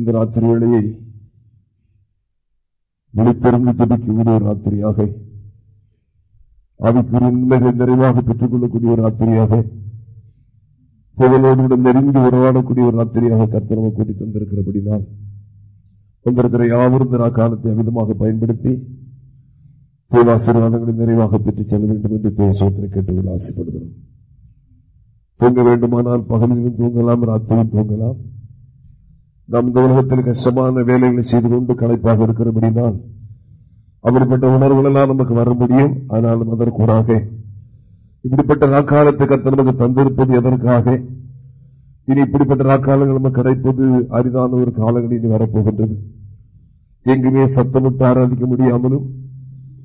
இந்த ராத்திரி வேளையை விழித்திருந்து ஜபிக்கக்கூடிய ஒரு ராத்திரியாக அதுக்குரிய உண்மைகளை நிறைவாக பெற்றுக் கொள்ளக்கூடிய ஒரு ராத்திரியாக புகழோடு நெருங்கி உறவாடக்கூடிய ஒரு ராத்திரியாக கர்த்தரவை கூட்டி தந்திருக்கிறபடினால் வந்திருக்கிற யாவரும் காலத்தை அமிதமாக பயன்படுத்தி தேவாசீர்வாதங்களை நிறைவாக பெற்றுச் செல்ல வேண்டும் என்று தேவசோதனை கேட்டுக்கொள்ள ஆசைப்படுகிறோம். தூங்க வேண்டுமானால் பகலிலும் தூங்கலாம் ராத்திரியும் தூங்கலாம். நம் இந்த உலகத்தில் கஷ்டமான வேலைகளை செய்து கொண்டு களைப்பாக இருக்கிறபடினால் அப்படிப்பட்ட உணர்வுகள் எல்லாம் நமக்கு வர முடியும். ஆனாலும் அதற்குறாக இப்படிப்பட்ட நாக்காலத்தை கத்த நமக்கு தந்திருப்பது எதற்காக? இனி இப்படிப்பட்ட நாக்காலங்கள் நமக்கு கிடைப்பது அரிதான ஒரு காலங்கள் இனி வரப்போகின்றது. எங்குமே சத்தமிட்டு ஆராதிக்க முடியாமலும்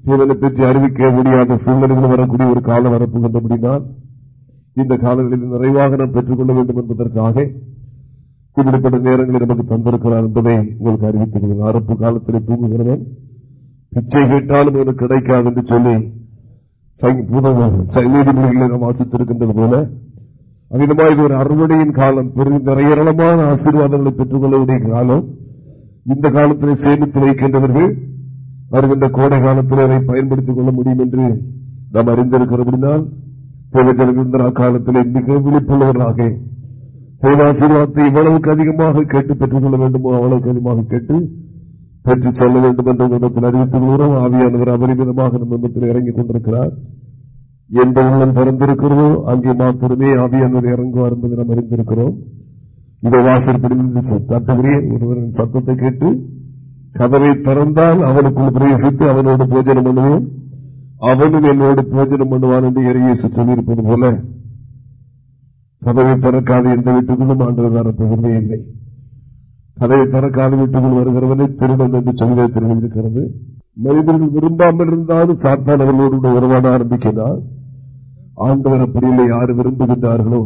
சூழலை பற்றி அறிவிக்க முடியாத சூழ்நிலைகள் வரக்கூடிய ஒரு காலம் வரப்போகின்றபடினால் இந்த காலங்களில் நிறைவாக நாம் பெற்றுக்கொள்ள வேண்டும் என்பதற்காக இப்படிப்பட்ட நேரங்களை நமக்கு தந்திருக்கிறார் என்பதை உங்களுக்கு அறிவித்துக் கொள்ளுங்கள் அரப்பு காலத்தில் தூங்குகிறவன் பிச்சை கேட்டாலும் எனக்கு கிடைக்காது என்று சொல்லி நீதிமன்றங்களை நாம் வாசித்திருக்கின்றது போல அதிகமாக இது ஒரு அறுவடையின் காலம் பெரும் ஏராளமான ஆசீர்வாதங்களை பெற்றுக் கொள்ளக்கூடிய காலம் இந்த காலத்தில் சேமித்து வைக்கின்றவர்கள் வருகின்ற கோடை காலத்தில் அதை பயன்படுத்திக் கொள்ள முடியும் என்று நாம் அறிந்திருக்கிறபடினால் தேவஜனங்கள் காலத்தில் மிக விழிப்புள்ளவர்களாக தேவாசீர்வாதத்தை இவ்வளவுக்கு அதிகமாக கேட்டு பெற்றுக் கொள்ள வேண்டுமோ அவ்வளவுக்கு அதிகமாக கேட்டு பெற்று செல்ல வேண்டும் என்ற இடத்தில் அறிவித்துக் கொள்கிறோம் ஆவியானவர் அபரிமிதமாக நம் இடத்தில் இறங்கிக் கொண்டிருக்கிறார். எந்த உள்ளம் திறந்திருக்கிறதோ அங்கே மாத்திரமே ஆவியானவர் இறங்குவார் என்பதை நாம் அறிந்திருக்கிறோம். இதை வாசற்படி தட்டவரே ஒருவரின் சத்தத்தை கேட்டு கதவை திறந்தால் அவனுக்குள் பிரவேசித்து அவனோடு போஜனம் பண்ணுவோம் அவனும் என்னோடு போஜனம் பண்ணுவான் என்று இறையை சொல்லியிருப்பது போல கதவை திறக்காத எந்த வீட்டுக்குள்ளும் ஆண்டு வரப்போகிறதே இல்லை. கதவை திறக்காத வீட்டுக்குள் வருகிறவனை திருடன் என்று சொல்லி தெரிவித்திருக்கிறது மனிதர்கள் விரும்பாமல் இருந்தாலும் சாத்தான் அவர்களோடு உறவாட ஆரம்பிக்கிறார் ஆண்டவர் அப்படி யார் விரும்புகின்றார்களோ?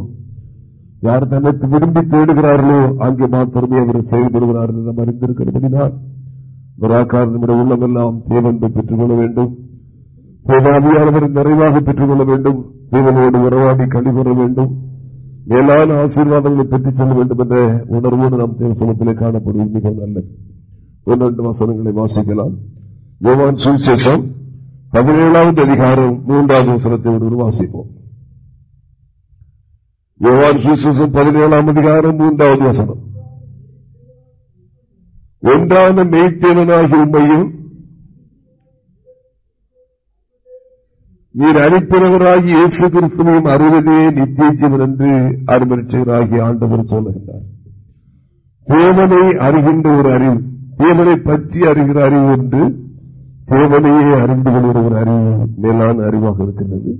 யார் தன்னை விரும்பி தேடுகிறார்களோ அங்கே மாத்திரமே அவர் செயல்படுகிறார் என்று அறிந்திருக்கிறபடினால் நம்முடைய உள்ளமெல்லாம் தேவன் பெற்றுக் கொள்ள வேண்டும். தேவாதியானவர் நிறைவாக பெற்றுக் கொள்ள வேண்டும். தேவனோடு உறவாடி கழிவுற வேண்டும். மேலான ஆசீர்வாதங்களை பெற்றுச் செல்ல வேண்டும் என்ற உணர்வோடு நாம் தேவசனத்திலே காணப்படுவது மிக நல்லது. ஒன்று வசனங்களை வாசிக்கலாம். யோவான் சுவிசேஷம் பதினேழாவது அதிகாரம் மூன்றாவது வசனத்தை ஒருவர் வாசிப்போம். யோவான் சுவிசேஷம் பதினேழாம் அதிகாரம் மூன்றாவது வசனம். ஒன்றான மெய்த்தேனாகி உண்மையும் நீர் அனுப்பினவராகி இயேசு கிறிஸ்துவையும் அறிவதே நித்திய ஜீவன் என்று அருமரிச்சகராகி ஆண்டவர் சொல்லுகின்றார். தேவனை அறிகின்ற ஒரு அறிவு தேவனை பற்றி அறிகிற அறிவு என்று தேவனையே அறிந்து கொள்கிற ஒரு அறிவு மேலான அறிவாக இருக்கின்றது.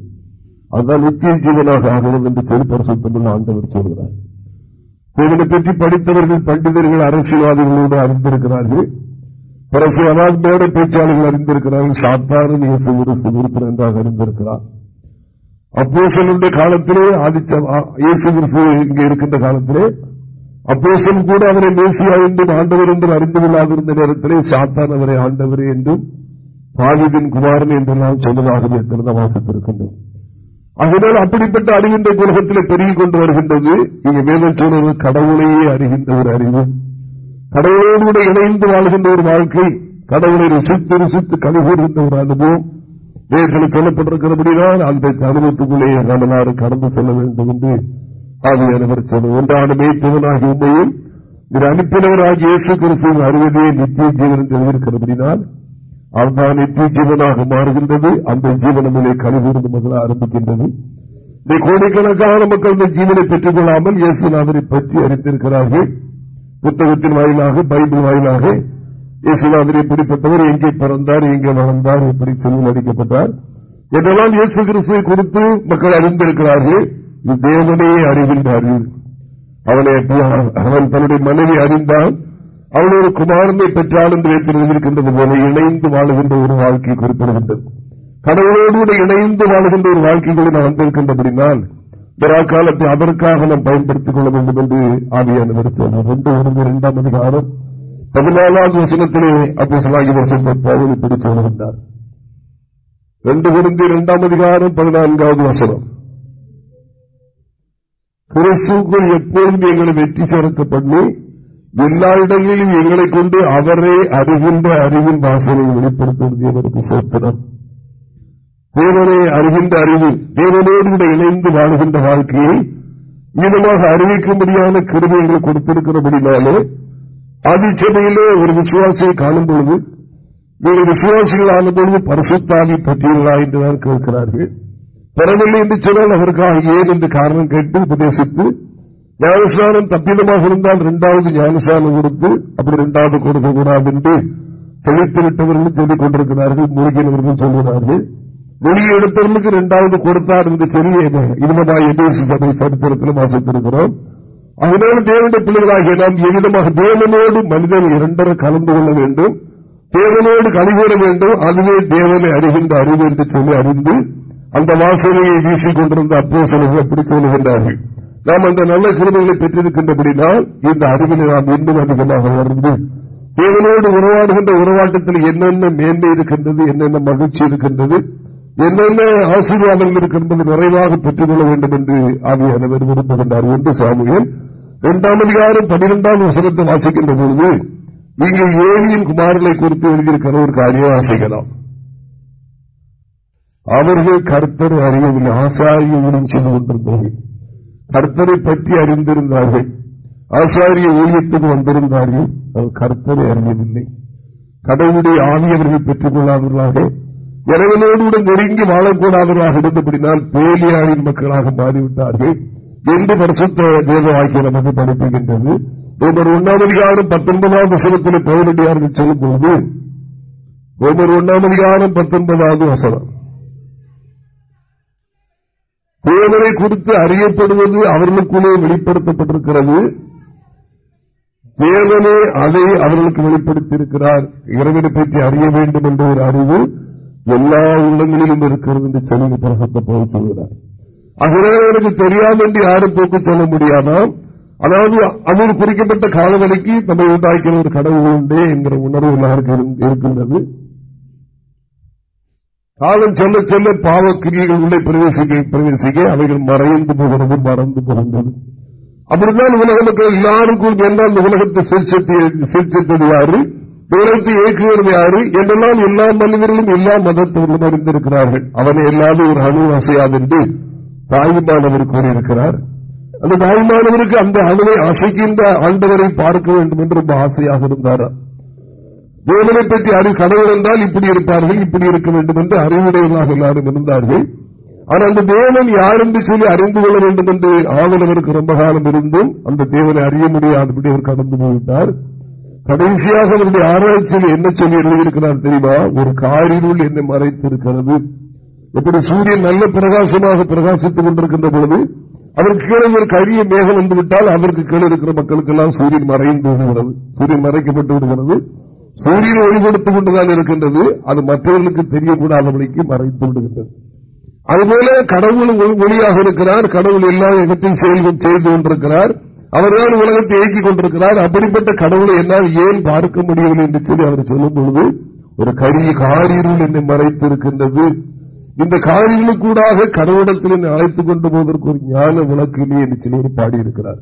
அதுதான் நித்திய ஜீவனாக ஆகணும் என்று செல்பரசத்தமிழ் ஆண்டவர் சொல்கிறார். தேவனை பற்றி படித்தவர்கள் பண்டிதர்கள் அரசியல்வாதிகளோடு அறிந்திருக்கிறார்கள். பிறகு அதாவது பேச்சாளர்கள் அறிந்திருக்கிறார்கள். சாத்தாரண இயேசு கிறிஸ்து நன்றாக அறிந்திருக்கிறார். அப்போசனுடைய காலத்திலே ஆதிச்ச இயேசு கிறிஸ்து இங்கே இருக்கின்ற காலத்திலே அப்போசன் கூட அவரை மேசியா என்றும் ஆண்டவர் என்றும் அறிந்து கொள்ளாதிருந்த நேரத்திலே சாத்தான் அவரை ஆண்டவர் என்றும் பாவிதின் குமாரன் என்றெல்லாம் சொன்னதாகவே திறந்த வாசித்திருக்கின்றோம். அதனால் அப்படிப்பட்ட அறிவின்ற உலகத்திலே பெருகிக் கொண்டு வருகின்றது. இங்கே மேலும் சொல்வது கடவுளையே அறிகின்ற ஒரு அறிவு. கடவுளோடு கூட இணைந்து வாழ்கின்ற ஒரு வாழ்க்கை கடவுளை ருசித்து ருசித்து கழிவுகின்ற ஒரு அனுபவம். நேற்றில் சொல்லப்பட்டிருக்கிறபடிதான் அந்த அனுபவத்துக்குள்ளே வரலாறு கடந்து செல்ல வேண்டும் என்று ஆவியானவர் சொன்ன ஒன்றான மேய்ப்பவனாகி உண்மையில் இது அனுப்பினவராக இயேசு கிறிஸ்துவின் அறிவதே நித்திய ஜீவன் என்று எழுதியிருக்கிறபடினால் அவன்தான் நித்திய ஜீவனாக மாறுகின்றது. அந்த ஜீவனமிலே கழிவுறுந்து முதல ஆரம்பிக்கின்றது. இந்த கோடிக்கணக்கான மக்கள் இந்த ஜீவனை பெற்றுக் கொள்ளாமல் இயேசுநாதரை பற்றி அறிந்திருக்கிறார்கள். புத்தகத்தின் வாயிலாக பைபிள் வாயிலாக இயேசுநாதர் எப்படிப்பட்டவர் எங்கே பிறந்தார் எங்கே வளர்ந்தார் எப்படி செல்வில் அடிக்கப்பட்டார் என்றெல்லாம் இயேசு கிறிஸ்துவை குறித்து மக்கள் அறிந்திருக்கிறார்கள். இது தேவனையே அறிகின்றார்கள். அவனை அவன் தன்னுடைய மனைவி அறிந்தான் அவன் ஒரு குமாரனை பெற்றால் என்று வைத்திருந்திருக்கின்றது போல இணைந்து வாழுகின்ற ஒரு வாழ்க்கை குறிப்பிடுகின்றது. கடவுளோடு இணைந்து வாழுகின்ற ஒரு வாழ்க்கைகளை நான் வந்திருக்கின்றபடினால் காலத்தை அதற்காக நாம் பயன்படுத்திக் கொள்ள வேண்டும் என்று ஆவியானவர் சொன்னார். ரெண்டு ஒன்று இரண்டாம் அதிகாரம் பதினாலாவது வசனத்திலே அப்போ சொல்லாகி பவுல் இப்படி சொல்லுகின்றார். ரெண்டு குருந்தி இரண்டாம் அதிகாரம் பதினான்காவது வசனம். கிறிஸ்துக்குள் எப்பொழுதும் எங்களை வெற்றி சேர்க்கப்பட்டு எல்லா இடங்களிலும் எங்களை கொண்டு அவரே அறிகின்ற அறிவின் வாசனை வெளிப்படுத்துவது அவருக்கு சோத்திரம் தேவனை அறிகின்ற அறிவு தேவனோடு கூட இணைந்து வாழ்கின்ற வாழ்க்கையை மீதமாக அறிவிக்கும்படியான கிருமைகளை கொடுத்திருக்கிறபடினாலே அதிச்சபையிலே ஒரு விசுவாசியை காணும் பொழுது நீங்கள் விசுவாசிகள் ஆன பொழுது பரிசுத்தாவி பற்றியுள்ளா என்றுதான் கேட்கிறார்கள். பெறவில்லை என்று சொன்னால் அவருக்காக ஏன் என்று காரணம் கேட்டு உபதேசித்து ஞானஸ்தானம் தப்பிதமாக இருந்தால் இரண்டாவது ஞானஸ்தானம் கொடுத்து அப்படி இரண்டாவது கொடுக்க கூடாது என்று தெளித்து விட்டவர்களும் சொல்லிக் கொண்டிருக்கிறார்கள் மூழ்கினவர்கள் சொல்கிறார்கள் வெளியே எடுத்தவர்களுக்கு இரண்டாவது கொடுத்தார் என்று சொல்லி இதனமாக எபேசு சபை சரித்திரத்தில் வாசித்திருக்கிறோம். அதனால தேவனுடைய பிள்ளைகளாகிய நாம் எவ்விதமாக தேவனோடு மனிதன் இரண்டரை கலந்து கொள்ள வேண்டும். தேவனோடு கழிவுற வேண்டும். அதுவே தேவனை அறிகின்ற அறிவு என்று சொல்லி அறிந்து அந்த வாசனையை வீசிக் கொண்டிருந்த அப்போ சிலர்கள் அப்படி சொல்லுகின்றார்கள். நாம் அந்த நல்ல கிருமைகளை பெற்றிருக்கின்றபடினால் இந்த அறிவினை நாம் இன்னும் அதிகமாக வளர்ந்து தேவனோடு உருவாடுகின்ற உருவாட்டத்தில் என்னென்ன மேன்மை இருக்கின்றது என்னென்ன மகிழ்ச்சி இருக்கின்றது என்னென்ன ஆசீர்வாதங்கள் இருக்கின்றது நிறைவாக பெற்றுக் கொள்ள வேண்டும் என்று ஆவியானவர் விரும்புகின்றார். ஒன்று சாமியல் இரண்டாம் அதிகாரம் பன்னிரெண்டாம் வசனத்தை வாசிக்கின்ற பொழுது நீங்கள் ஏவியின் குமாரனை குறித்து எழுதியிருக்கிற ஒரு காரியம் ஆசைக்கலாம் அவர்கள் கர்த்தர் அறியவில்லை. ஆசாரிய ஊழியம் செய்து கொண்டிருந்தார்கள். கர்த்தரை பற்றி அறிந்திருந்தார்கள். ஆசாரிய ஊழியத்துக்கு வந்திருந்தார்கள். அவர் கர்த்தரை அறியவில்லை. கடவுளுடைய ஆவியவர்கள் பெற்றுக் கொள்ளாதவர்களாக இறைவனோடு கூட நெருங்கி வாழக்கூடாதவராக இருந்தபடினால் பேலியாவின் மக்களாக மாறிவிட்டார்கள் என்று பரிசுத்த தேவவாக்கிய நமக்கு படிப்புகின்றது. ஒவ்வொரு ஒன்றாம் அதிகாரம் பத்தொன்பதாம் வசனத்தில் பவுனடியார்கள் சொல்லும் போது ஒவ்வொரு ஒன்றாம் அதிகாரம் பத்தொன்பதாவது வசனம். தேவனை குறித்து அறியப்படுவது அவர்களுக்குள்ளே வெளிப்படுத்தப்பட்டிருக்கிறது. தேவனே அதை அவர்களுக்கு வெளிப்படுத்தியிருக்கிறார். இறைவனை பற்றி அறிய வேண்டும் என்ற ஒரு அறிவு எல்லா உள்ளங்களிலும் இருக்கிறது என்று சொல்லி பிரசத்தை போக சொல்கிறார். அதனால எனக்கு தெரியாம என்று யாரும் போக்கு சொல்ல முடியாதாம் அதாவது அது ஒரு குறிக்கப்பட்ட காலவரைக்கு நம்மை உண்டாக்கிற ஒரு கடவுள் உண்டே என்கிற உணர்வு எல்லாருக்கும் இருக்கின்றது. காலம் செல்ல செல்ல பாவக்கிரியைகள் உள்ளே பிரவேசிக்க பிரவேசிக்க அவைகள் மறைந்து போகிறது மறந்து போகின்றது. அப்படித்தான் உலக மக்கள் எல்லாருக்கும் என்ன அந்த உலகத்தை சிரிச்சத்தது யாரு? உலகத்தை இயக்குகிறது யாரு? என்றெல்லாம் எல்லா மனிதர்களும் எல்லா மதத்தவர்களும் அறிந்திருக்கிறார்கள். அவனை எல்லாரும் ஒரு அணு அசையாது என்று தாய்மானவர் கூறியிருக்கிறார். அந்த தாய்மானவருக்கு அந்த அணுவை அசைக்கின்ற ஆண்டவரை பார்க்க வேண்டும் என்று ரொம்ப ஆசையாக இருந்தாராம் தேவனை பற்றி அறிவு கடவுள் என்றால் இப்படி இருப்பார்கள் இப்படி இருக்க வேண்டும் என்று அறிவுடையவர்களாக எல்லாரும் இருந்தார்கள். ஆனால் அந்த தேவன் யார் என்று சொல்லி அறிந்து கொள்ள வேண்டும் என்று ஆவலவருக்கு ரொம்ப காலம் இருந்தும் அந்த தேவனை அறிய முடியாதபடி அவர் கடந்து போய்விட்டார். கடைசியாக அவருடைய ஆராய்ச்சியில் என்ன சொல்லி எழுதியிருக்கிறார் தெரியுமா? ஒரு காரினுள் என்னை மறைத்திருக்கிறது. எப்படி சூரியன் நல்ல பிரகாசமாக பிரகாசித்துக் கொண்டிருக்கின்ற பொழுது அதற்கு கீழே ஒரு கரிய மேகம் வந்துவிட்டால் அதற்கு கீழே இருக்கிற மக்களுக்கு எல்லாம் சூரியன் மறைந்து விடுகிறது. சூரியன் மறைக்கப்பட்டு விடுகிறது. சூரியன் ஒளிபடுத்திக் கொண்டுதான் இருக்கின்றது. அது மற்றவர்களுக்கு தெரியக்கூடாதபடிக்கு மறைத்து விடுகின்றது. அதுபோல கடவுள் ஒளியாக இருக்கிறார். கடவுள் எல்லா இடத்தையும் செய்து கொண்டிருக்கிறார். அவர்தான் உலகத்தை இயக்கிக் கொண்டிருக்கிறார். அப்படிப்பட்ட கடவுளை என்னால் ஏன் பார்க்க முடியவில்லை என்று சொல்லி அவர் சொல்லும் பொழுது ஒரு கரிய காரிருள் என்னை மறைத்து இருக்கின்றது இந்த காரியங்களுக்கூடாக கடவுளத்தில் அழைத்துக் கொண்டு போவதற்கு ஒரு ஞான விளக்கு இல்லை என்று சிலர் பாடியிருக்கிறார்.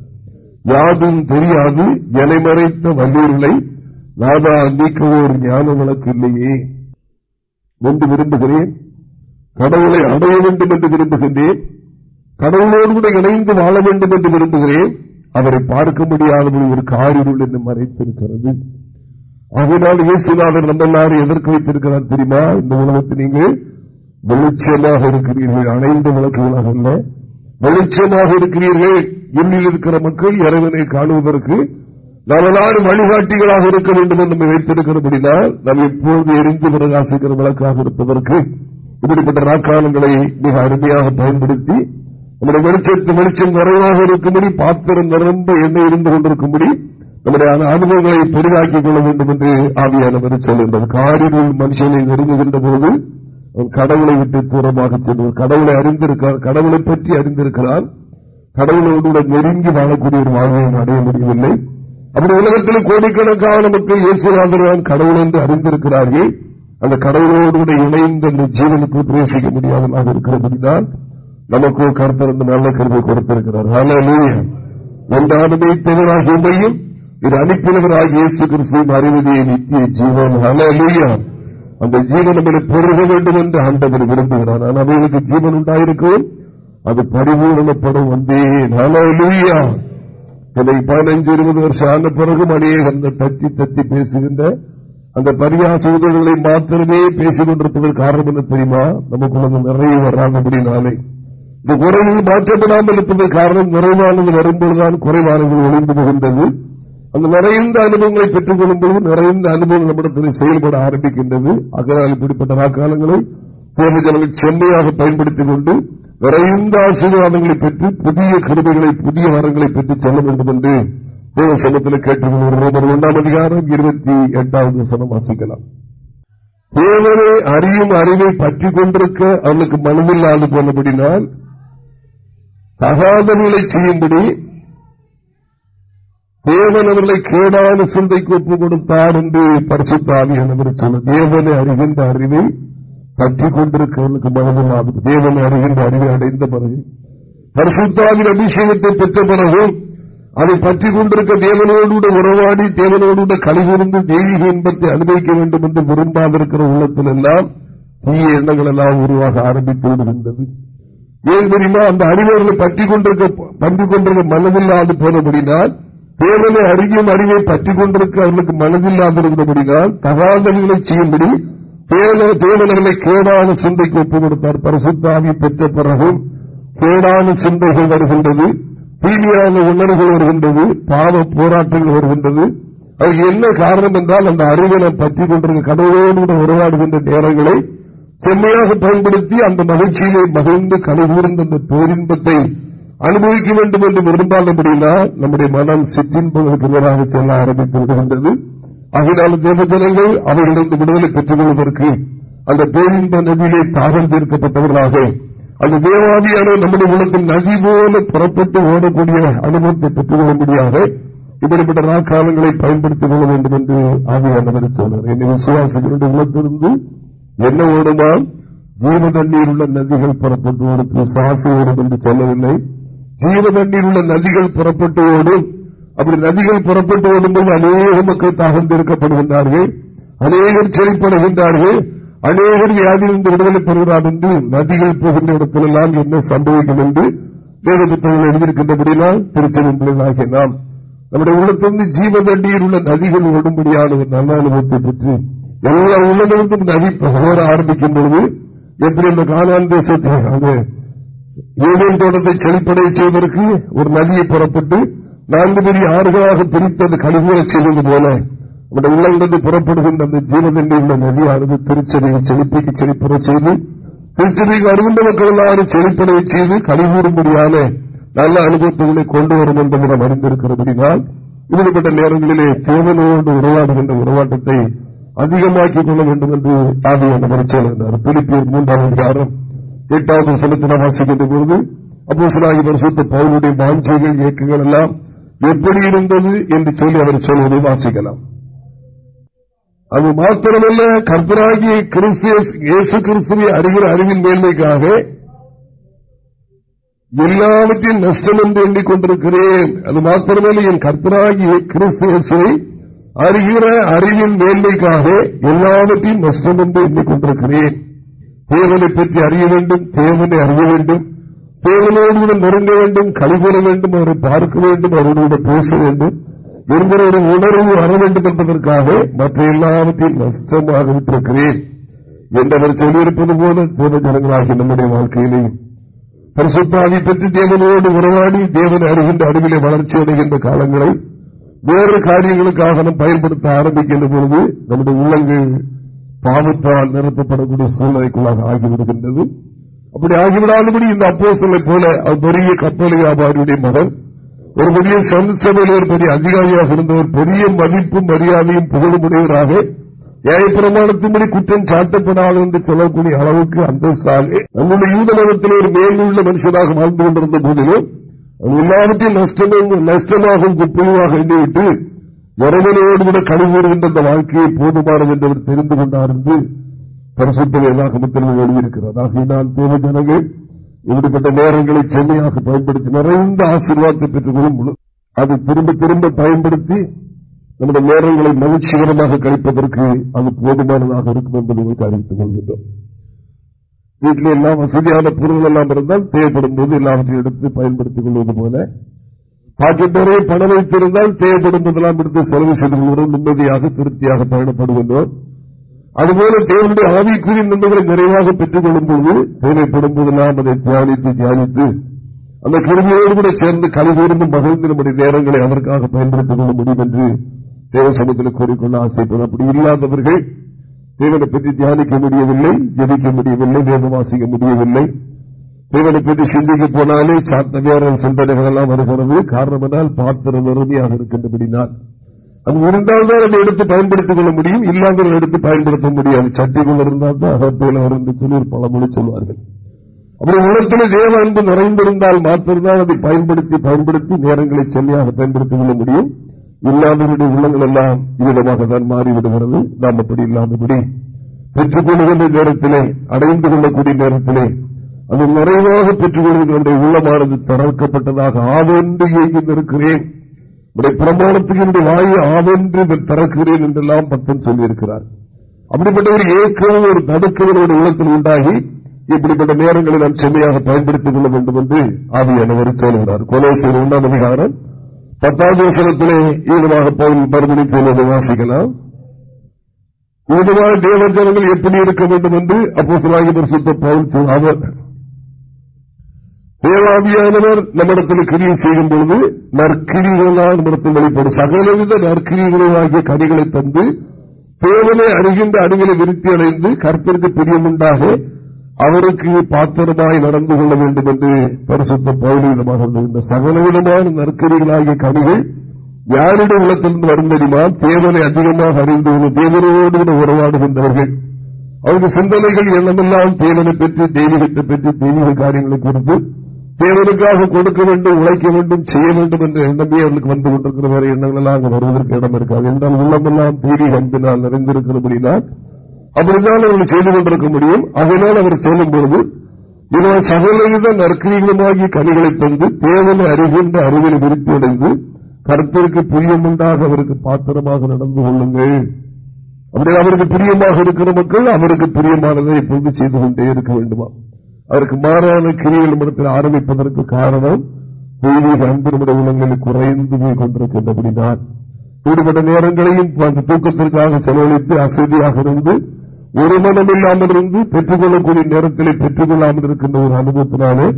யாதும் தெரியாது என மறைத்த வல்லூர்களை நாதா நீக்கவோ ஒரு ஞான விளக்கு இல்லையே என்று விரும்புகிறேன். கடவுளை அடைய வேண்டும் என்று விரும்புகின்றேன். கடவுளோடு கூட இணைந்து வாழ வேண்டும் என்று விரும்புகிறேன். அவரை பார்க்க முடியாத ஒரு காரிருள் என்று மறைத்திருக்கிறது. அதனால் இயேசுநாதர் நம்ம எல்லாரும் எதற்கு வைத்திருக்கிறார் தெரியுமா? இந்த உலகத்தில் நீங்கள் வெளிச்சமாக இருக்கிறீர்கள். அனைந்த விளக்குகளாக அல்ல. வெளிச்சமாக இருக்கிறீர்கள். இன்னில் இருக்கிற மக்கள் இறைவனை காணுவதற்கு நாம் எல்லாரும் வழிகாட்டிகளாக இருக்க வேண்டும் என்று வைத்திருக்கிறபடினால் நாம் எப்போது எரிந்து பிரகாசிக்கிற விளக்காக இருப்பதற்கு இப்படிப்பட்ட நாக்காலங்களை மிக அருமையாக பயன்படுத்தி நம்முடைய வெளிச்சத்து வெளிச்சம் நிறைவாக இருக்கும்படி பாத்திரம் நிரம்ப எண்ணெய் இருந்து கொண்டிருக்கும்படி நம்முடைய அனுபவங்களை பெரிதாக்கிக் கொள்ள வேண்டும் என்று ஆவியானவர் சொல்கின்றார் காரியம் மனுஷனை நெருங்குகின்ற போது கடவுளை விட்டு தூரமாக செல்வார் கடவுளை அறிந்திருக்கிறார் கடவுளை பற்றி அறிந்திருக்கிறார் கடவுளோடு நெருங்கி வாழக்கூடிய ஒரு வாழ்வை அடைய முடியவில்லை. அப்படி உலகத்தில் கோடிக்கணக்கான மக்கள் இயேசுநாதன் கடவுள் என்று அறிந்திருக்கிறார்கள் அந்த கடவுளோடு இணைந்து ஜீவனுக்கு பிரவேசிக்க முடியாததாக இருக்கிறபடிதான் நமக்கு கருத்திருந்து நல்ல கருவை கொடுத்திருக்கிறார். என்றாலுமே தவறாக உண்மையும் இது அனுப்பினவராக இயேசு கிறிஸ்துவும் அறிவதே நித்திய ஜீவன். அந்த ஜீவன் நம்மளை பெருக வேண்டும் என்று ஆண்டவர் விரும்புகிறார். ஆனால் அவர்களுக்கு ஜீவன் உண்டாயிருக்கும் அது பரிபூரணப்படும் வந்தேன் ஹalleluya இதை பதினஞ்சு இருபது வருஷம் ஆன பிறகும் அநேக அந்த தத்தி தத்தி பேசுகின்ற அந்த பரியாச உதவிகளை மாத்திரமே பேசிக் கொண்டிருப்பதற்கு காரணம் என்ன தெரியுமா? நமக்குள்ள நிறைய வராதபடினாலே. இந்த குறைகள் மாற்றப்படாமல் இருப்பதற்கு காரணம் நிறைவானது வரும்பொழுதுதான் குறைவானது ஒளிந்து போகின்றது. அந்த நிறைந்த அனுபவங்களை பெற்றுக் கொள்ளும் பொழுது நிறைந்த அனுபவங்கள் நம்மிடத்தில் செயல்பட ஆரம்பிக்கின்றது. அதனால் இப்படிப்பட்ட நாக்காலங்களை தேவ ஜனங்கள் செம்மையாக பயன்படுத்திக் கொண்டு நிறைந்த ஆசீர்வாதங்களை பெற்று புதிய கருமைகளை புதிய வரங்களை பெற்று செல்ல வேண்டும் என்று தேவ சமத்தில் கேட்டுக்கொள்கிறோம். ஒன்றாம் அதிகாரம் இருபத்தி எட்டாவது வசனம் வாசிக்கலாம். தேவனை அறியும் அறிவை பற்றி கொண்டிருக்க அவனுக்கு மனமில்லாது போனபடினால் தகாதவர்களை செய்யும்படி தேவன் அவர்களை கேடான சிந்தைக்கு ஒப்புக் கொடுத்தார் என்று பரிசுத்தாவி என்று சொன்ன தேவனை அறிகின்ற அறிவை பற்றி கொண்டிருக்கிறவனுக்கு மனதில்லாது தேவனை அறிகின்ற அறிவை அடைந்த பிறகு பரிசுத்தாவின் அபிஷேகத்தை பெற்ற பிறகும் அதை பற்றி கொண்டிருக்க தேவனோடு உறவாடி தேவனோடு கழிவிருந்து தெய்வீக இன்பத்தை அனுபவிக்க வேண்டும் என்று விரும்பாதிருக்கிற உள்ளத்தில் எல்லாம் தீய எண்ணங்கள் எல்லாம் உருவாக ஆரம்பித்து விடுகின்றது ஏன் தெரியுமா? அந்த அறிவர்களை பற்றி கொண்டிருக்க பற்றி கொண்டிருக்க மனதில்லாது போனபடினால் தேவனை அறியும் அறிவை பற்றி கொண்டிருக்க அவர்களுக்கு மனதில்லாதிருந்தபடினால் தகாதல்களை செய்யும்படி தேவனர்களை கேடான சிந்தைக்கு ஒப்புக் கொடுத்தார் பரிசுத்தாவி பெற்ற பிறகும் கேடான சிந்தைகள் வருகின்றது. தீமையான உணர்வுகள் வருகின்றது. பாவ போராட்டங்கள் வருகின்றது. அது என்ன காரணம் என்றால் அந்த அறிவை பற்றி கொண்டிருக்க கடவுளோடு உருவாடுகின்ற நேரங்களை செம்மையாக பயன்படுத்தி அந்த மகிழ்ச்சியிலே மகிழ்ந்து கலைகூர்ந்த அந்த பேரின்பத்தை அனுபவிக்க வேண்டும் என்று விரும்பாத அப்படின்னா நம்முடைய மனம் சிற்றின்பங்களுக்கு எதிராக செல்ல ஆரம்பித்து விடுகின்றது அதனால் தேவஜனங்கள் அவர்களிடம் விடுதலை பெற்றுக் கொள்வதற்கு அந்த பேரின்ப நதியிலே தாகம் தீர்க்கப்பட்டவர்களாக அந்த தேவாதியான நம்முடைய உலகத்தில் நதி போல புறப்பட்டு ஓடக்கூடிய அனுபவத்தை பெற்றுக் கொள்ள கொள்ளும்படியாக இப்படிப்பட்ட நாட்காலங்களை பயன்படுத்திக் கொள்ள வேண்டும் என்று ஆவியானவர் சொன்னார். என்னை விசுவாசிகளுடைய உலகத்திலிருந்து என்ன ஓடுமா ஜீவ தண்ணீர் உள்ள நதிகள் புறப்பட்டு ஓடும் சாசு ஓடும் என்று சொல்லவில்லை. ஜீவ தண்ணீர் உள்ள நதிகள் புறப்பட்டு ஓடும் அப்படி நதிகள் புறப்பட்டு ஓடும்போது அநேக மக்கள் தகர்ந்திருக்கப்படுகின்றார்கள். அநேகர் செயல்படுகின்றார்கள் அநேகர் வியாதியிலிருந்து விடுதலை பெறுகிறார் என்று நதிகள் போகின்ற இடத்திலெல்லாம் என்ன சம்பவிக்கும் என்று வேத புத்தகங்கள் எழுதியிருக்கின்றபடினால் திருச்செந்தர்களாகிய நாம். நம்முடைய உள்ளத்திலிருந்து ஜீவ தண்ணீர் உள்ள நதிகள் ஓடும்படியான ஒரு நல்ல அனுபவத்தை பெற்று எல்லா உள்ளங்களுக்கும் நதி ஓட ஆரம்பிக்கும் பொழுது எப்படி அந்த காலான் தேசத்தை ஏதேன் தோட்டத்தை செழிப்படைய செய்வதற்கு ஒரு நதியை புறப்பட்டு நான்கு பெரிய ஆறுகளாக பிரித்து அந்த கழிவுகளை செய்வது போல நம்முடைய உள்ளங்கிருந்து புறப்படுகின்ற அந்த ஜீவதண்டி உள்ள நதியானது திருச்செடியை செழிப்பைக்கு செழிப்புற செய்து திருச்செடிக்கு அருகின்ற மக்கள் எல்லாரும் செழிப்படைய செய்து கழிவுறும்படியான நல்ல அனுபவத்துகளை கொண்டு வரும் என்பதை நாம் அறிந்திருக்கிறபடினால் இப்படிப்பட்ட நேரங்களிலே தேவனோடு உருவாடுகின்ற உருவாட்டத்தை அதிகமாக்கிக் கொள்ள வேண்டும் என்று ஆதியான பரிச்சோர் பிலிப்பியர் மூன்றாவது அதிகாரம் எட்டாவது வசனத்தில் வாசிக்கின்ற பொழுது அப்போ சிலாகி பரிசுத்த பவுனுடைய வாஞ்சைகள் இயக்கங்கள் எல்லாம் எப்படி இருந்தது என்று சொல்லி அவர் சொல்வதை வாசிக்கலாம். அது மாத்திரமல்ல கர்த்தராகிய இயேசு கிறிஸ்துவை அறிகிற அறிவின் மேன்மைக்காக எல்லாவற்றையும் நஷ்டம் என்று எண்ணிக்கொண்டிருக்கிறேன் அது மாத்திரமல்ல என் கர்பராகிய கிறிஸ்துவை அறிகிற அறிவின் வேண்மைக்காக எல்லாவற்றையும் நஷ்டம் என்று எண்ணிக்கொண்டிருக்கிறேன். தேவனை பற்றி அறிய வேண்டும் தேவனை அறிய வேண்டும். தேவனோடு நெருங்க வேண்டும் கழிவுற வேண்டும் அவரை பார்க்க வேண்டும் அவர்களோடு பேச வேண்டும். என்கிற ஒரு உணர்வு வர வேண்டும் என்பதற்காக மற்ற எல்லாவற்றையும் நஷ்டமாக விட்டிருக்கிறேன் என்றவர் சொல்லியிருப்பது போல தேவ ஜனங்களாகி நம்முடைய வாழ்க்கையிலேயும் பரிசுத்தாவி பற்றி தேவனோடு உறவாடி தேவனை அறிகின்ற அறிவிலே வளர்ச்சி அடைகின்ற காலங்களை வேறு காரியங்களுக்காக நாம் பயன்படுத்த ஆரம்பிக்கின்ற பொழுது நம்முடைய உள்ளங்கள் பாவத்தால் நிரப்பப்படக்கூடிய சூழ்நிலைக்குள்ளாக ஆகிவிடுகின்றது. அப்படி ஆகிவிடாதபடி இந்த அப்போ சொல்லை போல பெரிய கப்பல் வியாபாரியுடைய மகன் ஒரு பெரிய சபையில் ஒரு பெரிய அதிகாரியாக இருந்தவர் பெரிய மதிப்பும் மரியாதையும் புகழுமுடையவராக நியாயப்பிரமாணத்தின்படி குற்றம் சாட்டப்படாது என்று சொல்லக்கூடிய அளவுக்கு அந்தஸ்தாக நம்முடைய யூத மதத்தில் ஒரு மேலுள்ள மனுஷனாக வாழ்ந்து கொண்டிருந்த போதிலும் எல்லாவற்றையும் நஷ்டமாகும் குப்பையுமாக எண்ணிவிட்டு இறைவனோடு கூட கழிவுறுகின்ற அந்த வாழ்க்கையை போதுமானது என்று தெரிந்து கொண்டார் என்று பரிசுத்த எழுதியிருக்கிறார். ஆகையினால் தேவ ஜனங்கள் இப்படிப்பட்ட நேரங்களை செம்மையாக பயன்படுத்தி நிறைந்த ஆசீர்வாதத்தை பெற்றுக் கொள்ளும் அது திரும்ப திரும்ப பயன்படுத்தி நம்முடைய நேரங்களை மகிழ்ச்சிகரமாக கழிப்பதற்கு அது போதுமானதாக இருக்கும் என்பதை உங்களுக்கு அறிவித்துக் கொள்கின்றோம். வீட்டில் எல்லாம் வசதியான பொருள் எல்லாம் இருந்தால் தேவைப்படும் போது எல்லாவற்றையும் எடுத்து பயன்படுத்திக் கொள்வது போல. பாக்கெட் நிறைய பணம் வைத்திருந்தால் தேவைப்படும் போதெல்லாம் எடுத்து செலவு செய்து கொள்கிறோம் நிம்மதியாக திருப்தியாக பயணப்படுகின்றோம். அதுபோல தேவனுடைய ஆவிக்குரிய நன்மைகளை நிறைவாக பெற்றுக் கொள்ளும் போது தேவைப்படும் போதெல்லாம் அதை தியானித்து தியானித்து அந்த கிருமியோடு கூட சேர்ந்து கலைகூர்ந்து மகிழ்ந்து நம்முடைய நேரங்களை அதற்காக பயன்படுத்திக் கொள்ள முடியும் என்று தேவ சமூகத்தில் கூறிக்கொள்ள ஆசைப்படும் அப்படி இல்லாதவர்கள் தேவனை பற்றி தியானிக்க முடியவில்லை ஜெபிக்க முடியவில்லை வேதம் வாசிக்க முடியவில்லை. தேவனை பற்றி சிந்திக்க போனாலே சாத்த வேற சிந்தனைகள் எல்லாம் வருகிறது. காரணம் என்றால் பாத்திரம் வறுமையாக இருக்கின்றபடினால். அது இருந்தால் தான் அதை எடுத்து பயன்படுத்திக் கொள்ள முடியும். இல்லாமல் எடுத்து பயன்படுத்த முடியாது. சட்டிகள் இருந்தால் தான் அகப்பையில் வரும் என்று சொல்லி ஒரு பழமொழி சொல்வார்கள். அப்படி உலகத்தில் தேவ அன்பு நிறைந்திருந்தால் மாத்திரம்தான் அதை பயன்படுத்தி பயன்படுத்தி நேரங்களை செல்லியாக பயன்படுத்திக் கொள்ள முடியும். இல்லாதவருடைய உள்ளங்கள் எல்லாம் இவ்விதமாக தான் மாறிவிடுகிறது நாம் அப்படி இல்லாதபடி பெற்றுக் கொள்ளுகின்ற நேரத்திலே அடைந்து கொள்ளக்கூடிய நேரத்திலே அது நிறைவாக பெற்றுக் கொள்கின்ற உள்ளமானது திறக்கப்பட்டதாக ஆவென்று இயங்கியிருக்கிறேன் பிரமாணத்துக்கு என்னுடைய வாயை ஆவென்று திறக்கிறேன் என்றெல்லாம் பக்தன் சொல்லியிருக்கிறார். அப்படிப்பட்ட ஒரு ஏக்கம் ஒரு நடுக்கவனோட உள்ளத்தில் உண்டாகி இப்படிப்பட்ட நேரங்களை நாம் செம்மையாக பயன்படுத்திக் கொள்ள வேண்டும் என்று ஆவியானவர் சொல்கிறார் கொலை செய்த ஒன்றாம் அதிகாரம் பத்தாவது வசனத்திலே ஈடுபாக பவுல் வாசிக்கலாம் ஈடுமாக தேவஜனங்கள் எப்படி இருக்க வேண்டும் என்று அப்போ சுத்த பவுல் அவர் தேவாபியானவர் நம்மிடத்தில் கிரியை செய்யும் பொழுது நற்கிரிகளால் நம்மிடத்தில் வெளிப்படும் சகலவித நற்கிரிகளாகிய கனிகளை தந்து தேவனை அறிகின்ற அணுகளை விருத்தி அடைந்து கருத்திற்கு பிரியமுண்டாக அவருக்கு பாத்திரமாய் நடந்து கொள்ள வேண்டும் என்று பரிசுத்த பௌலிதமாக இந்த சகலவிதமான நற்கரிகளாகிய கனிகள் யாருடைய உள்ளத்திலிருந்து வரும் தெரியுமா? தேவனை அதிகமாக அறிந்து கொள்ள தேவனோடு கூட உறவாடுகின்றவர்கள் அவருக்கு சிந்தனைகள் எண்ணமெல்லாம் தேவனை பெற்று தெய்வீகத்தை பெற்று தெய்வீக காரியங்களை குறித்து தேவனுக்காக கொடுக்க வேண்டும் உழைக்க வேண்டும் செய்ய வேண்டும் என்ற எண்ணமே அவர்களுக்கு வந்து கொண்டிருக்கிற வேறு எண்ணங்கள் எல்லாம் அங்கு வருவதற்கு இடம் இருக்காது. என்றால் உள்ளமெல்லாம் தெய்வீக அன்பினால் நிறைந்திருக்கிறபடிதான் அப்படித்தான் அவர்கள் செய்து கொண்டிருக்க முடியும். அதனால் அவர் சொல்லும் பொழுது இதனால் சகலவித நற்கிரிகளுமாகிய கனிகளை தந்து தேவனை அறிகின்ற அறிவியல் விருப்பி அடைந்து கருத்திற்கு பிரியமுண்டாக அவருக்கு பாத்திரமாக நடந்து கொள்ளுங்கள். அப்படி அவருக்கு பிரியமாக இருக்கிற மக்கள் அவருக்கு பிரியமானதை எப்போது செய்து கொண்டே இருக்க வேண்டுமா? அதற்கு மாறான கிரியல் மனத்தில் ஆரம்பிப்பதற்கு காரணம் தெய்வீக அன்பு நம்முடைய உலகங்களில் குறைந்து போய் கொண்டிருக்கின்றபடிதான். ஈடுபட்ட நேரங்களையும் தூக்கத்திற்காக செலவழித்து அசதியாக இருந்து ஒரு மனம் இல்லாமல் இருந்து பெற்றுக்கொள்ளக்கூடிய நேரத்தில் பெற்றுக் கொள்ளாமல் இருக்கின்ற ஒரு அனுபவத்தினாலே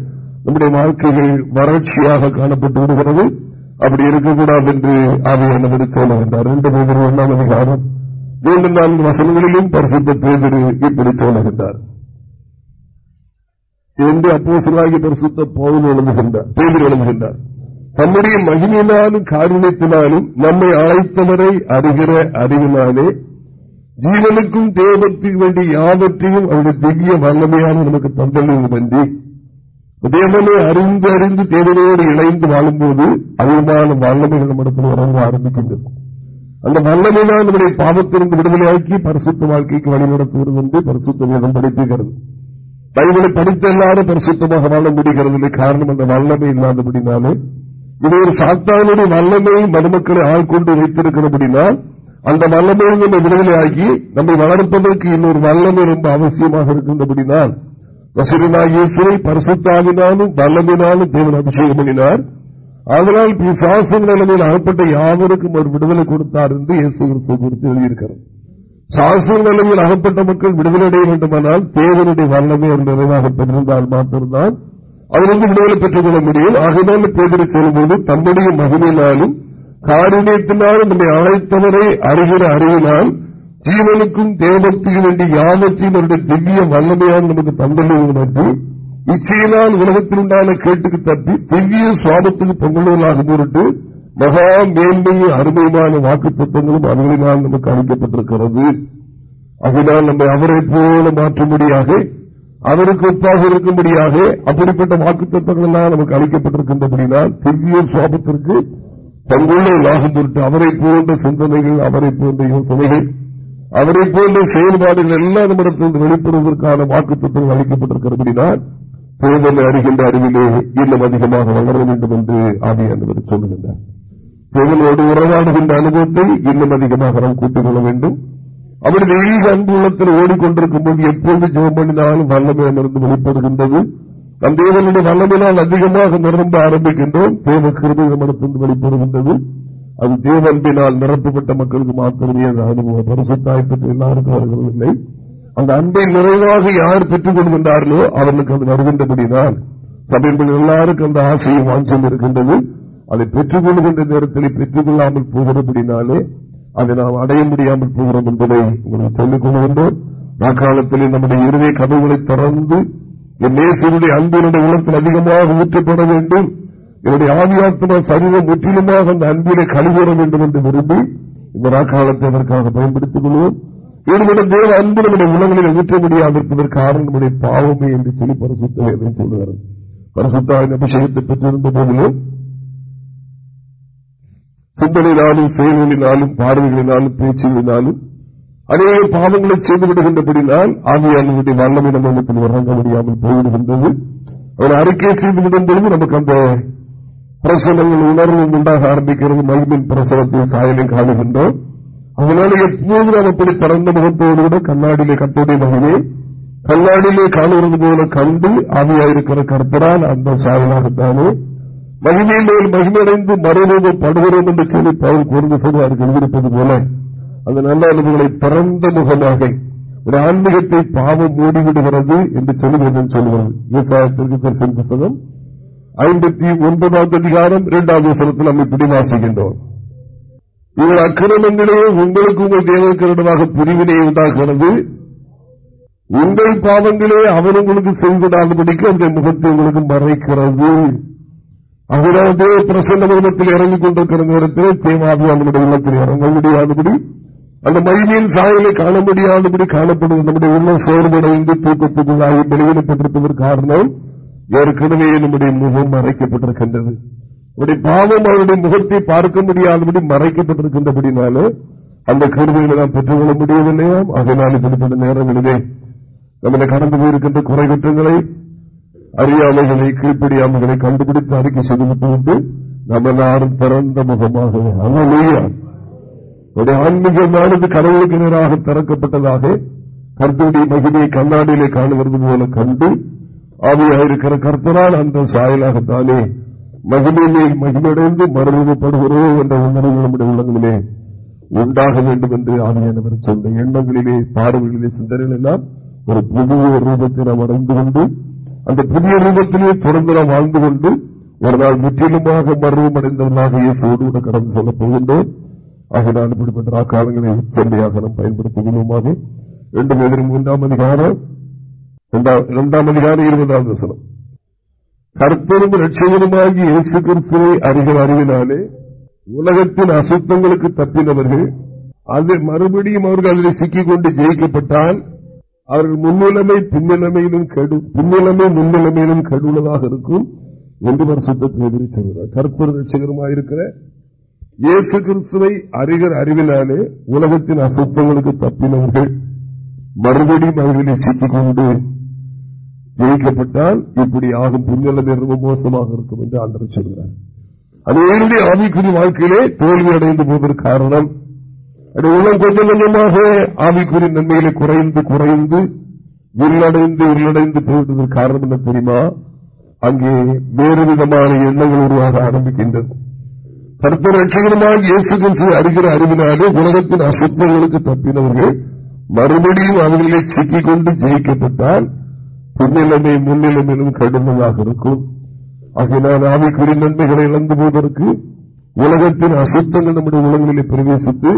நம்முடைய வாழ்க்கைகள் வறட்சியாக காணப்பட்டு விடுகிறது. அப்படி இருக்கக்கூடாது என்று அவை சொல்ல வேண்டார் ரெண்டு பேர் ஒன்றாம் அதிகாரம் மீண்டும் நான்கு வசனங்களிலும் பரிசுத்த பேதர் இப்படி சொல்லுகின்றார் என்று அப்போசலாகி பரிசுத்த பவுல் எழுதுகின்றார் பேதர் எழுதுகின்றார். தம்முடைய மகிமையினாலும் காரணத்தினாலும் நம்மை அழைத்தவரை அறிகிற அறிவினாலே ஜீவனுக்கும் தேவத்துக்கு வேண்டிய யாவற்றையும் அவருடைய திவ்ய வல்லமையான நமக்கு தந்தளிவு வேண்டி தேவனை அறிந்து அறிந்து தேவனோடு இணைந்து வாழும்போது அதிகமான வல்லமைகள் நம்மிடத்தில் உறங்க ஆரம்பிக்கின்றது. அந்த வல்லமைதான் நம்முடைய பாவத்திலிருந்து விடுதலையாக்கி பரிசுத்த வாழ்க்கைக்கு வழிநடத்துவது என்று பரிசுத்த வேதம் படிப்புகிறது. பைபிளை படித்த எல்லாரும் பரிசுத்தமாக வாழ முடிகிறது காரணம் அந்த வல்லமை இல்லாதபடினாலே. இது ஒரு சாத்தானுடைய வல்லமை மருமக்களை ஆள்கொண்டு வைத்திருக்கிறபடினால் அந்த வல்லமையில் நம்ம விடுதலையாகி நம்மை வளர்ப்பதற்கு இன்னொரு வல்லமை ரொம்ப அவசியமாக இருக்கின்றபடினால் வசூலாகிய பரிசுத்தாவினாலும் வல்லமினாலும் தேவன் அபிஷேகம் பண்ணினார். அதனால் சாசன நிலைமையில் அகப்பட்ட யாவருக்கும் ஒரு விடுதலை கொடுத்தார் என்று இயேசு கிறிஸ்து குறித்து எழுதியிருக்கிறார் சாசன நிலைமையில் அகப்பட்ட மக்கள் விடுதலை அடைய வேண்டுமானால் தேவனுடைய வல்லமை அவர் நிறைவாக பெற்றிருந்தால் மாத்திருந்தால் அதிலிருந்து விடுதலை பெற்றுக் கொள்ள முடியும். அகமான பேதரை செல்லும்போது தன்னுடைய மகிமையினாலும் காரிணியத்தினாலும் நம்மை அழைத்தவரை அறிகிற அறிவினால் ஜீவனுக்கும் தேவத்தையும் வேண்டிய யாவத்தையும் அவருடைய திவ்ய வல்லமையால் நமக்கு தந்தளிவு நட்டு இச்சையினால் உலகத்தில் உண்டான கேட்டுக்கு தப்பி திவ்ய சுவாபத்துக்கு பொங்கலுவலாக பொருட்டு மகா மேன்மையும் அருமையுமான வாக்கு தத்துவங்களும் அவர்களினால் நமக்கு அளிக்கப்பட்டிருக்கிறது. அதனால் நம்மை அவரை போல மாற்றும்படியாக அவருக்கு ஒப்பாக இருக்கும்படியாக அப்படிப்பட்ட வாக்கு தத்துவங்கள் எல்லாம் நமக்கு அளிக்கப்பட்டிருக்கின்றபடினால் திவ்ய சுவாபத்திற்கு தங்குள்ளே லாகம் பொருட்டு அவரை போன்ற சிந்தனைகள் அவரை போன்ற யோசனைகள் அவரை போன்ற செயல்பாடுகள் எல்லாம் நம்மிடத்திலிருந்து வெளிப்படுவதற்கான வாக்கு தத்துவங்கள் அளிக்கப்பட்டிருக்கிறபடினால் தேர்தலை அறிகின்ற அறிவிலே இன்னும் அதிகமாக வளர வேண்டும் என்று ஆவியானவர் சொல்லுகின்றார். தேர்தலோடு உறவாடுகின்ற அனுபவத்தை இன்னும் அதிகமாக நாம் கூட்டிக் கொள்ள வேண்டும். அவருடைய தெய்வீக அன்பு ஓடிக்கொண்டிருக்கும் போது எப்போது ஜெபம் பண்ணினாலும் வல்லமையிலிருந்து வெளிப்படுகின்றது. நம் தேவனுடைய வல்லமையினால் அதிகமாக நிரம்ப ஆரம்பிக்கின்றோம். தேவ கிருமிக மனத்திலிருந்து வெளிப்படுகின்றது அது தேவன்பினால் நிரப்பப்பட்ட மக்களுக்கு மாத்திரமே அந்த அனுபவம். பரிசுத்தாய் பற்றி எல்லாருக்கும் வருகிறதில்லை அந்த அன்பை நிறைவாக யார் பெற்றுக் கொள்கின்றார்களோ அவர்களுக்கு அது வருகின்றபடிதான். சபையில் எல்லாருக்கும் அந்த ஆசையும் வாஞ்சம் இருக்கின்றது. அதை பெற்றுக் கொள்கின்ற நேரத்தில் பெற்றுக் கொள்ளாமல் போகிறபடினாலே அதை நாம் அடைய முடியாமல் போகிறோம் என்பதை உங்களுக்கு சொல்லிக் கொள்கின்றோம். நாக்காலத்திலே நம்முடைய இறுதி கதவுகளை திறந்து என் நேசருடைய அன்பினுடைய உலகத்தில் அதிகமாக ஊற்றப்பட வேண்டும். என்னுடைய ஆவியாத்மா சரீரம் முற்றிலுமாக அந்த அன்பிலே கழிவுற வேண்டும் என்று விரும்பி இந்த நாக்காலத்தை அதற்காக பயன்படுத்திக் கொள்வோம். என்னுடைய தேவ அன்பு நம்முடைய உலகளில் ஊற்ற முடியாது இருப்பதற்கு காரணம் பாவமே என்று சொல்லி பரிசுத்த சொல்லுகிறார். பரிசுத்தாவின் அபிஷேகத்தை பெற்றிருந்த போதிலும் சிந்தனையினாலும் செயல்களினாலும் பார்வைகளினாலும் பேச்சுகளினாலும் அநேக பாவங்களை செய்து விடுகின்றபடினால் ஆவியாளர்களுடைய வல்லமை நம்ம இடத்தில் இறங்க முடியாமல் போய்விடுகின்றது அவர் அறிக்கை செய்து விடும் பொழுது நமக்கு அந்த பிரசனங்கள் உணர்வு உண்டாக ஆரம்பிக்கிறது. மகிமின் பிரசனத்தை சாயலை காணுகின்றோம். அதனால எப்போது நாம் அப்படி திறந்த முகத்தோடு கூட கண்ணாடியிலே கத்தோடைய மகிமே. கண்ணாடியிலே காணுவது போல கண்டு ஆவியாயிருக்கிற கற்பரால் அந்த சாயலாகத்தானே. மகிமையின் மேல் மகிமடைந்து மறுரூபம் படுகிறோம் என்று சொல்லி பவுல் கூர்ந்து சொல்வார்கள் எழுதியிருப்பது போல. அந்த நல்ல அனுபவங்களை பிறந்த முகமாக ஒரு ஆன்மீகத்தை பாவம் மூடிவிடுகிறது என்று சொல்லுகிறது. சொல்லுகிறது விவசாயத்திற்கு தரிசன புஸ்தகம் ஐம்பத்தி ஒன்பதாவது அதிகாரம் இரண்டாவது வசனத்தில் நம்மை இப்படி வாசிக்கின்றோம். இவர் அக்கிரமங்களே உங்களுக்கு உங்கள் தேவக்கரிடமாக பிரிவினை உண்டாகிறது. உங்கள் பாவங்களே அவர் உங்களுக்கு செய்துவிடாதபடிக்கு அந்த முகத்தை உங்களுக்கு மறைக்கிறது. அவரது பிரசன்ன முகத்தில் இறங்கிக் கொண்டிருக்கிற நேரத்தில் அவங்களுடைய உள்ளத்தில் இறங்க முடியாதபடி அந்த மகிமையின் சாயலை காண முடியாதபடி காணப்படுவது நம்முடைய உள்ளம் சோர்வடைந்து தூக்கத்துக்குள்ளாகி வெளியிடப்பட்டிருப்பதற்கு காரணம் ஏற்கனவே நம்முடைய முகம் மறைக்கப்பட்டிருக்கின்றது. அவருடைய பாவம் அவருடைய முகத்தை பார்க்க முடியாதபடி மறைக்கப்பட்டிருக்கின்றபடினாலே அந்த கருவிகளை நாம் பெற்றுக்கொள்ள முடியவில்லையாம் அதனால் இப்படிப்பட்ட நேரங்களிலே நம்மளை கடந்து போயிருக்கின்ற குறை குற்றங்களை அறியாமைகளை கீழ்ப்படியாமைகளை கண்டுபிடித்து அறிக்கை செய்துவிட்டு விட்டு நம்ம எல்லாரும் திறந்த முகமாக ஆன்மீகமானது கடவுளுக்கு நேராக திறக்கப்பட்டதாக கருத்துடைய மகிமையை கண்ணாடியிலே காணுவது போல கண்டு ஆவியாயிருக்கிற கர்த்தனால் அந்த சாயலாகத்தானே மகிமையிலே மகிமடைந்து மறுரூபப்படுகிறோம் என்ற உணர்வு நம்முடைய உள்ளங்களிலே உண்டாக வேண்டும் என்று ஆவியானவர் சொன்ன எண்ணங்களிலே பார்வைகளிலே சிந்தனைகள் எல்லாம் ஒரு புதிய ரூபத்தை நாம் அடைந்து கொண்டு அந்த புதிய ரூபத்திலே தொடர்ந்து நாம் வாழ்ந்து கொண்டு ஒரு நாள் முற்றிலுமாக மர்வம் அடைந்தவர்களாக இயேசுவோடு கூட கடந்து செல்லப் போகின்றோம். ஆகினால் இப்படிப்பட்ட ராக்காலங்களை செல்லையாக நாம் பயன்படுத்திக் கொள்வோமாக இரண்டு எதிரும் மூன்றாம் அதிகாரம் இரண்டாம் அதிகாரம் இருபதாவது வசனம். கற்பனும் லட்சியனுமாகி இயேசு கிறிஸ்துவை அறிகிற அறிவினாலே உலகத்தின் அசுத்தங்களுக்கு தப்பினவர்கள் அது மறுபடியும் அவர்கள் அதில் சிக்கிக் கொண்டு ஜெயிக்கப்பட்டால் அவர்கள் முன்னிலைமை பின்னிலைமையிலும் கெடு பின்னிலைமை முன்னிலைமையிலும் கெடுள்ளதாக இருக்கும் என்று வருஷத்துக்கு எதிரி சொல்கிறார். கருப்பொரு ரட்சகரமாயிருக்கிற இயேசு கிறிஸ்துவை அறிகர் அறிவினாலே உலகத்தின் அசுத்தங்களுக்கு தப்பினவர்கள் மறுபடியும் அவர்களை சிக்கிக் கொண்டு ஜெயிக்கப்பட்டால் இப்படி ஆகும் பின்னலமை ரொம்ப மோசமாக இருக்கும் என்று ஆண்டர் சொல்கிறார். அது என்னுடைய ஆவிக்குரிய வாழ்க்கையிலே தோல்வி அடைந்து போவதற்கு காரணம். உலகம் கொஞ்சம் கொஞ்சமாக ஆவிக்குரிய நன்மைகளை குறைந்து குறைந்து உள்ளடைந்து உள்ளடைந்து போவதற்கு காரணம் என்ன தெரியுமா? அங்கே வேறு விதமான எண்ணங்கள் உருவாக ஆரம்பிக்கின்றது. கருத்து இயேசு கிறிஸ்து அறிகிற அறிவினாலே உலகத்தின் அசுத்தங்களுக்கு தப்பினவர்கள் மறுபடியும் அவர்களை சிக்கிக் கொண்டு ஜெயிக்கப்பட்டால் பின்னிலைமை முன்னிலைமையிலும் கடுமையாக இருக்கும். ஆகையினால் ஆவிக்குரிய நன்மைகளை இழந்து போவதற்கு உலகத்தின் அசுத்தங்கள் நம்முடைய உலகங்களை பிரவேசித்து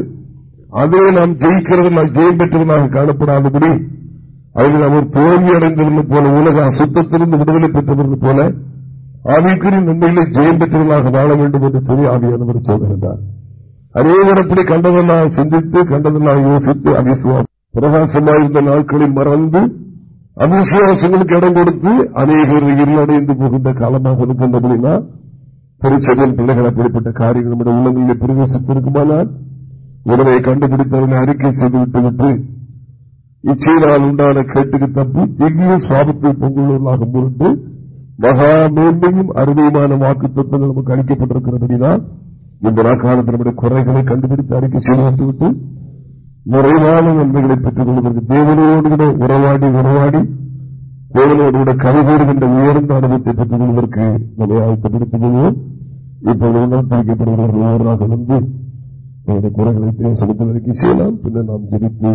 அதே நாம் ஜெயிக்கிறவர்களாக ஜெயம் பெற்றவர்களாக காணப்படாதபடி அதில் அவர் தோல்வி அடைந்தவர்கள் போல உலக அசுத்தத்திலிருந்து விடுதலை பெற்றவர்கள் போல ஆவிக்குரிய நன்மைகளை ஜெயம் பெற்றவர்களாக வாழ வேண்டும் என்று சொல்லி ஆவியானவர் சொல்கிறார் அநேகர் கண்டதெல்லாம் சிந்தித்து கண்டதெல்லாம் யோசித்து அவிசுவாசம் பிரகாசமாயிருந்த நாட்களில் மறந்து அவிசுவாசங்களுக்கு இடம் கொடுத்து அநேகர் இருளடைந்து போகின்ற காலமாக இருக்கின்றபடினா திருச்சபையின் பிள்ளைகள் அப்படிப்பட்ட காரியங்கள் நம்முடைய உள்ளங்களில் பிரவேசித்திருக்குமானால் உடனே கண்டுபிடித்தவனை அறிக்கை செய்துவிட்டு விட்டுவிட்டு இச்சையினால் உண்டான கேட்டுக்கு தப்பி திவ்ய சுவாபத்தை பொங்குள்ளவர்களாக முன்னிட்டு மகா மேன்மையும் அருமையுமான வாக்கு தத்துவங்கள் நமக்கு அளிக்கப்பட்டிருக்கிறபடிதான் இந்த நாக்காலத்தில் நம்முடைய குறைகளை கண்டுபிடித்து அறிக்கை செய்து விட்டு நிறைவான நன்மைகளை பெற்றுக் கொள்வதற்கு தேவனோடு கூட உறவாடி உறவாடி தேவனோடு கூட கவிதேறுகின்ற உயர்ந்த அனுபவத்தை பெற்றுக் கொள்வதற்கு நம்மை ஆழ்த்தப்படுத்திக் கொள்வோம். இப்போது உணர்த்தளிக்கப்படுவர்கள் ஒவ்வொருவராக வந்து நம்முடைய குறைகளை தேவ சமத்தில் அறிக்கை செய்யலாம். பின்னர் நாம் ஜெபித்து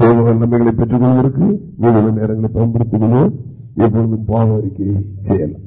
தேவ நன்மைகளை பெற்றுக் கொள்வதற்கு வீடுகள் நேரங்களை பயன்படுத்திக் கொள்வோம். எப்பொழுதும் பாவ அறிக்கையை செய்யலாம்